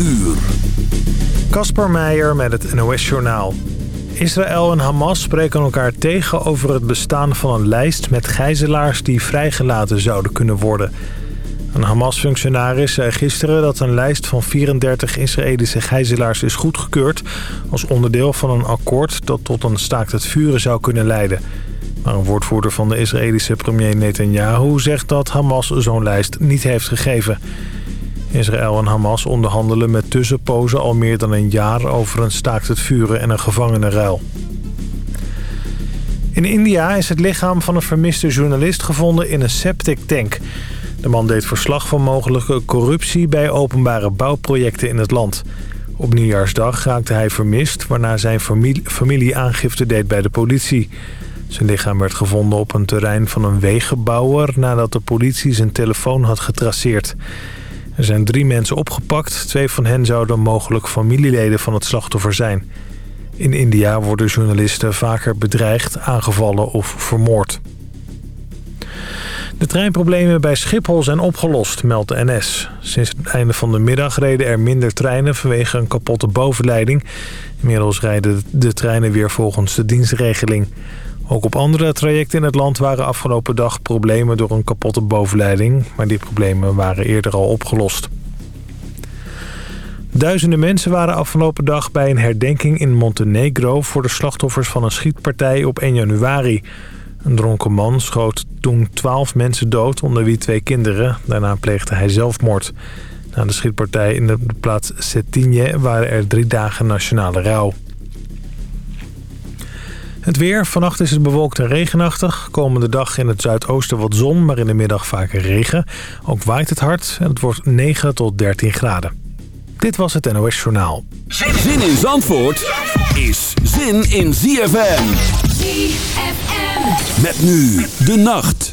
uur. Meijer met het NOS-journaal. Israël en Hamas spreken elkaar tegen over het bestaan van een lijst met gijzelaars die vrijgelaten zouden kunnen worden. Een Hamas-functionaris zei gisteren dat een lijst van 34 Israëlische gijzelaars is goedgekeurd... als onderdeel van een akkoord dat tot een staakt het vuren zou kunnen leiden. Maar een woordvoerder van de Israëlische premier Netanyahu zegt dat Hamas zo'n lijst niet heeft gegeven. Israël en Hamas onderhandelen met tussenpozen al meer dan een jaar over een staakt het vuren en een gevangenenruil. In India is het lichaam van een vermiste journalist gevonden in een septic tank. De man deed verslag van mogelijke corruptie bij openbare bouwprojecten in het land. Op nieuwjaarsdag raakte hij vermist, waarna zijn familie, familie aangifte deed bij de politie. Zijn lichaam werd gevonden op een terrein van een wegenbouwer... nadat de politie zijn telefoon had getraceerd. Er zijn drie mensen opgepakt. Twee van hen zouden mogelijk familieleden van het slachtoffer zijn. In India worden journalisten vaker bedreigd, aangevallen of vermoord. De treinproblemen bij Schiphol zijn opgelost, meldt de NS. Sinds het einde van de middag reden er minder treinen vanwege een kapotte bovenleiding. Inmiddels rijden de treinen weer volgens de dienstregeling. Ook op andere trajecten in het land waren afgelopen dag problemen door een kapotte bovenleiding. Maar die problemen waren eerder al opgelost. Duizenden mensen waren afgelopen dag bij een herdenking in Montenegro... voor de slachtoffers van een schietpartij op 1 januari. Een dronken man schoot toen 12 mensen dood, onder wie twee kinderen. Daarna pleegde hij zelfmoord. Na de schietpartij in de plaats Cetinje waren er drie dagen nationale rouw. Het weer. Vannacht is het bewolkt en regenachtig. Komende dag in het zuidoosten wat zon, maar in de middag vaker regen. Ook waait het hard en het wordt 9 tot 13 graden. Dit was het NOS Journaal. Zin in Zandvoort is zin in ZFM. ZFM. Met nu de nacht.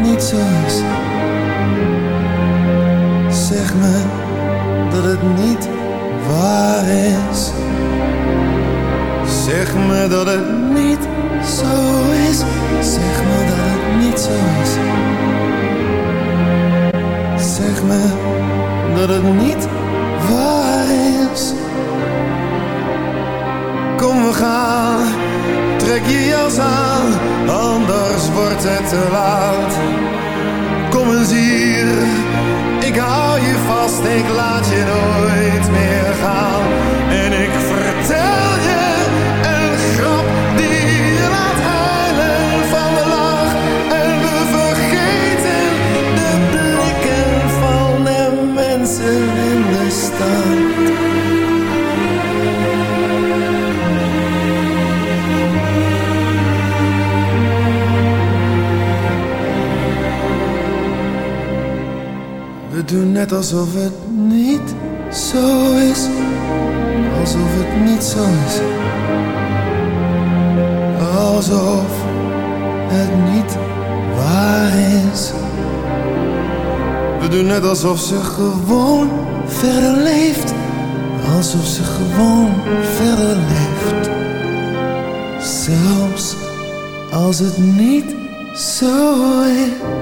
Make toys alsof ze gewoon verder leeft. Alsof ze gewoon verder leeft. Zelfs als het niet zo is.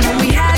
Got going and we had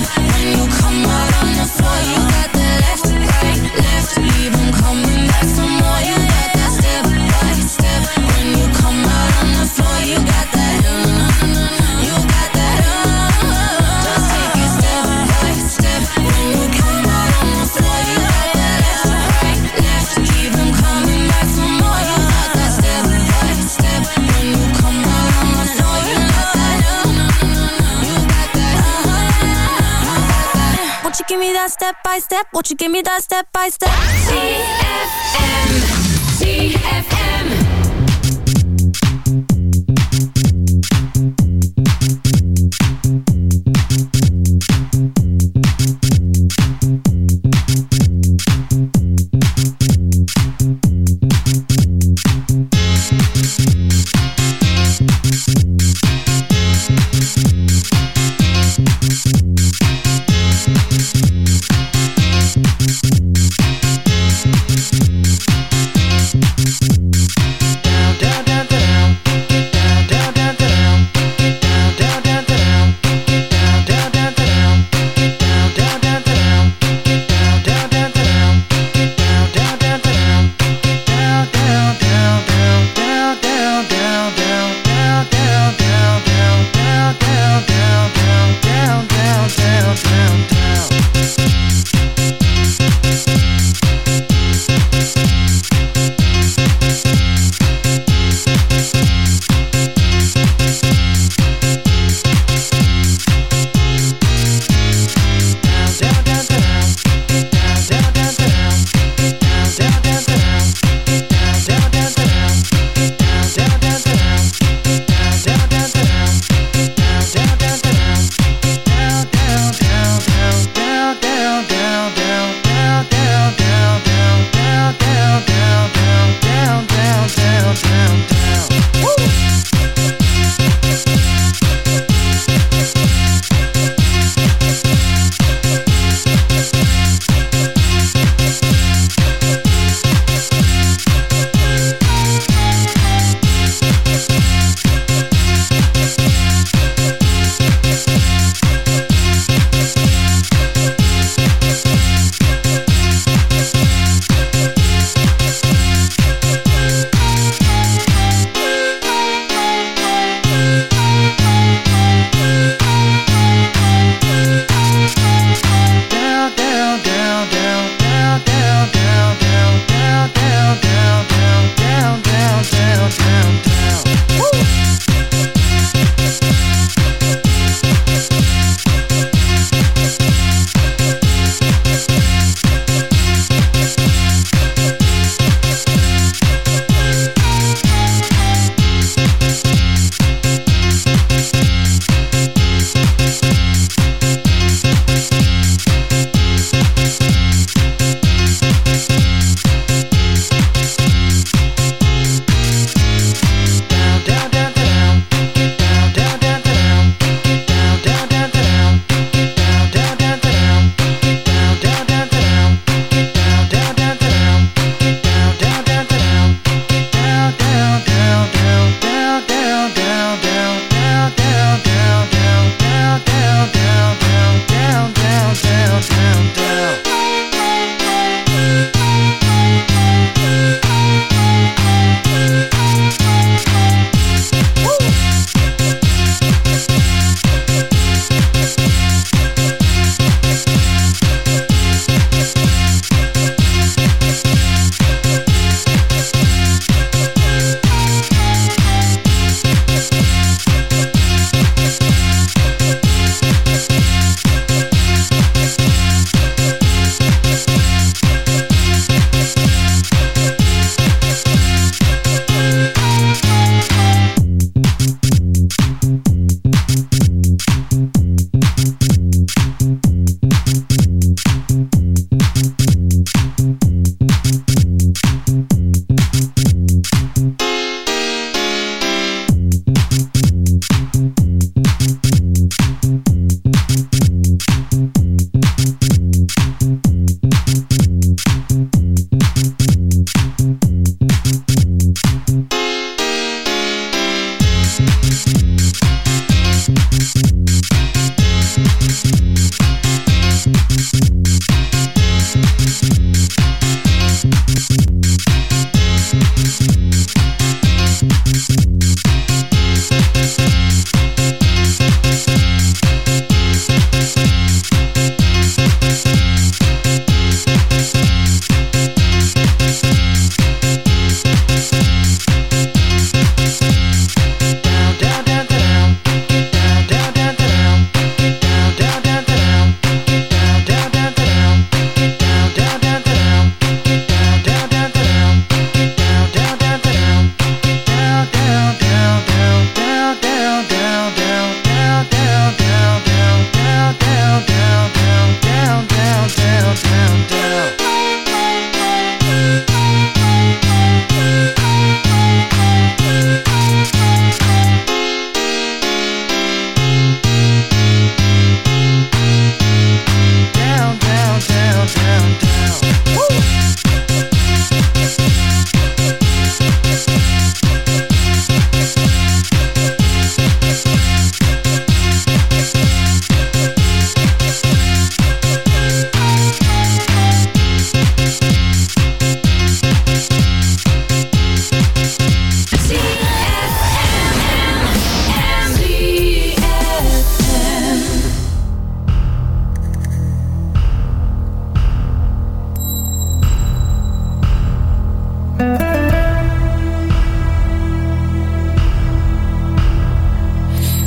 Step by step? Won't you give me that step by step? ZFM. ZFM.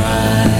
right.